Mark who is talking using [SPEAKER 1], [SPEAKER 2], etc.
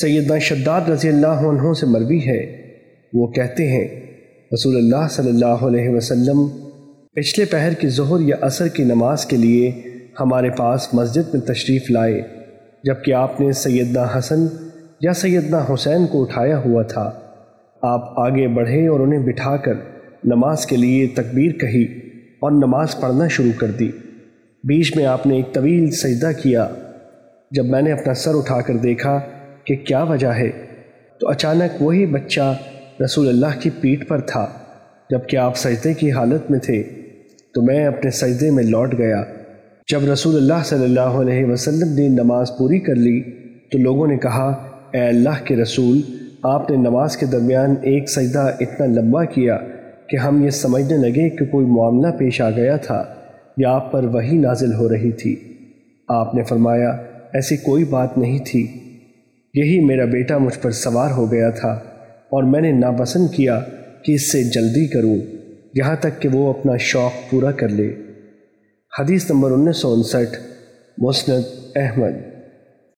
[SPEAKER 1] سیدنا شداد رضی اللہ عنہ سے مروی ہے۔ وہ کہتے ہیں، رسول اللہ صلی اللہ علیہ وسلم، پچھلے پہر کی ظہر یا عصر کی نماز کے لیے ہمارے پاس مسجد میں تشریف لائے، جبکہ آپ نے سیدنا حسن یا سیدنا حسین کو اٹھایا ہوا تھا۔ آپ آگے بڑھے اور انہیں بٹھا کر نماز کے لیے تکبیر کہی اور نماز پڑھنا شروع کر دی۔ بیچ میں آپ نے ایک طویل سجدہ کیا۔ جب میں نے اپنا سر اٹھا کر دیکھا کہ کیا وجہ ہے؟ تو اچانک وہی بچہ رسول اللہ کی پیٹھ پر تھا۔ جبکہ آپ سجدے کی حالت میں تھے، تو میں اپنے سجدے میں لوٹ گیا۔ جب رسول اللہ صلی اللہ علیہ وسلم نے نماز پوری کر لی، تو لوگوں نے کہا، اے اللہ کے رسول، آپ نے نماز کے درمیان ایک سجدہ اتنا لمبا کیا کہ ہم یہ سمجھنے لگے کہ کوئی معاملہ پیش آ گیا تھا یا آپ پر وہی نازل ہو رہی تھی۔ آپ نے فرمایا، ایسی کوئی بات نہیں تھی۔ یہی میرا بیٹا مجھ پر سوار ہو گیا تھا اور میں نے ناپسند کیا کہ اس سے جلدی کروں، یہاں تک کہ وہ اپنا شوق پورا کر لے۔ حدیث نمبر انیس سو انسٹھ، مسند احمد۔